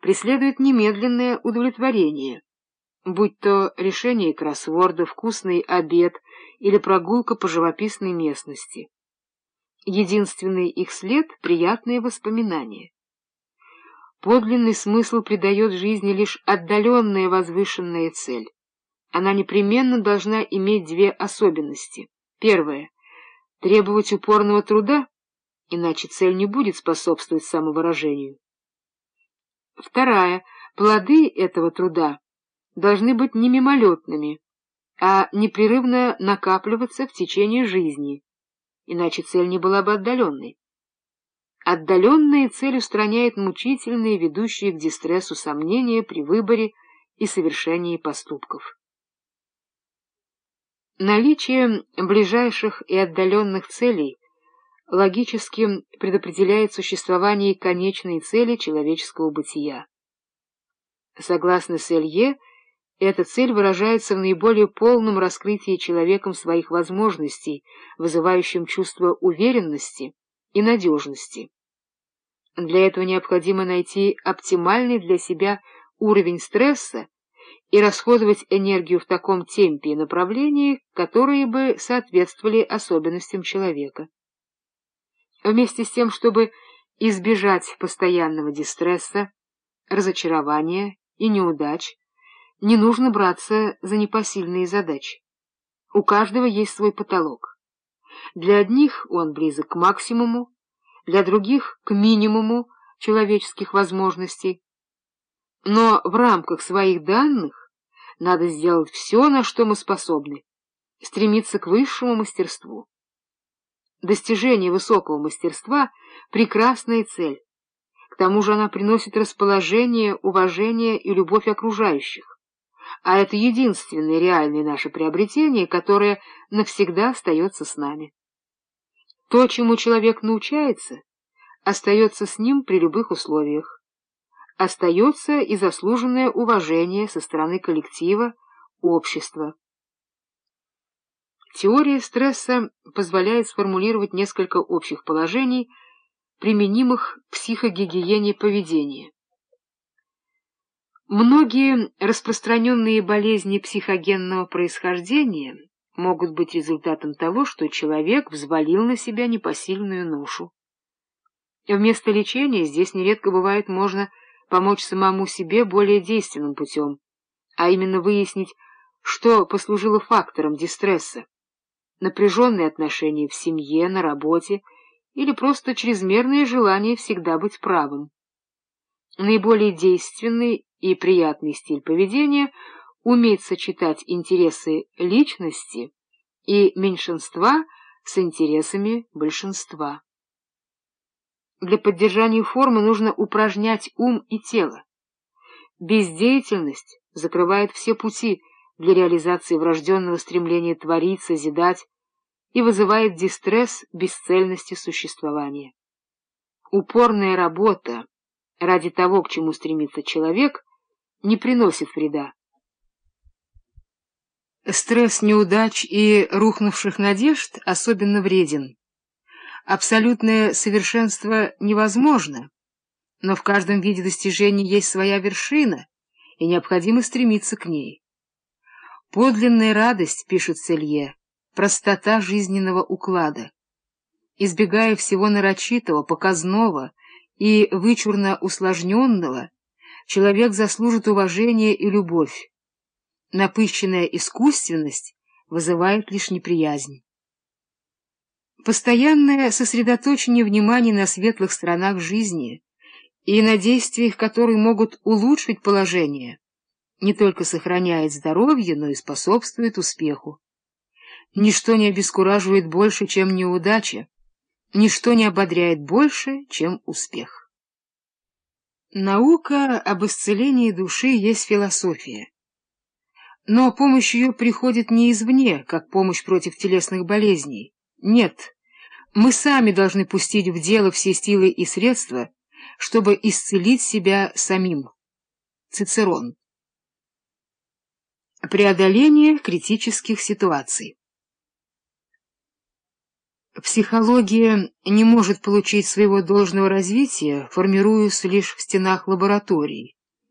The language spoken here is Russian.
преследует немедленное удовлетворение, будь то решение кроссворда, вкусный обед или прогулка по живописной местности. Единственный их след — приятные воспоминания. Подлинный смысл придает жизни лишь отдаленная возвышенная цель. Она непременно должна иметь две особенности. Первое — требовать упорного труда, иначе цель не будет способствовать самовыражению. Вторая — плоды этого труда должны быть не мимолетными, а непрерывно накапливаться в течение жизни, иначе цель не была бы отдаленной. Отдаленная цель устраняет мучительные, ведущие к дистрессу сомнения при выборе и совершении поступков. Наличие ближайших и отдаленных целей логически предопределяет существование конечной цели человеческого бытия. Согласно Селье, эта цель выражается в наиболее полном раскрытии человеком своих возможностей, вызывающем чувство уверенности и надежности. Для этого необходимо найти оптимальный для себя уровень стресса и расходовать энергию в таком темпе и направлении, которые бы соответствовали особенностям человека. Вместе с тем, чтобы избежать постоянного дистресса, разочарования и неудач, не нужно браться за непосильные задачи. У каждого есть свой потолок. Для одних он близок к максимуму, для других — к минимуму человеческих возможностей. Но в рамках своих данных надо сделать все, на что мы способны, стремиться к высшему мастерству. Достижение высокого мастерства — прекрасная цель. К тому же она приносит расположение, уважение и любовь окружающих. А это единственное реальное наше приобретение, которое навсегда остается с нами. То, чему человек научается, остается с ним при любых условиях. Остается и заслуженное уважение со стороны коллектива, общества. Теория стресса позволяет сформулировать несколько общих положений, применимых к психогигиене поведения. Многие распространенные болезни психогенного происхождения могут быть результатом того, что человек взвалил на себя непосильную ношу. Вместо лечения здесь нередко бывает можно помочь самому себе более действенным путем, а именно выяснить, что послужило фактором дистресса, напряженные отношения в семье, на работе или просто чрезмерное желание всегда быть правым. Наиболее действенный и приятный стиль поведения — уметь сочетать интересы личности и меньшинства с интересами большинства. Для поддержания формы нужно упражнять ум и тело. Бездеятельность закрывает все пути для реализации врожденного стремления творить, созидать и вызывает дистресс бесцельности существования. Упорная работа ради того, к чему стремится человек, не приносит вреда. Стресс неудач и рухнувших надежд особенно вреден. Абсолютное совершенство невозможно, но в каждом виде достижения есть своя вершина, и необходимо стремиться к ней. Подлинная радость, пишет Селье, простота жизненного уклада. Избегая всего нарочитого, показного и вычурно усложненного, человек заслужит уважение и любовь напыщенная искусственность вызывает лишь неприязнь. Постоянное сосредоточение внимания на светлых сторонах жизни и на действиях, которые могут улучшить положение, не только сохраняет здоровье, но и способствует успеху. Ничто не обескураживает больше, чем неудача, ничто не ободряет больше, чем успех. Наука об исцелении души есть философия. Но помощь ее приходит не извне, как помощь против телесных болезней. Нет, мы сами должны пустить в дело все силы и средства, чтобы исцелить себя самим. Цицерон. Преодоление критических ситуаций Психология не может получить своего должного развития, формируясь лишь в стенах лабораторий.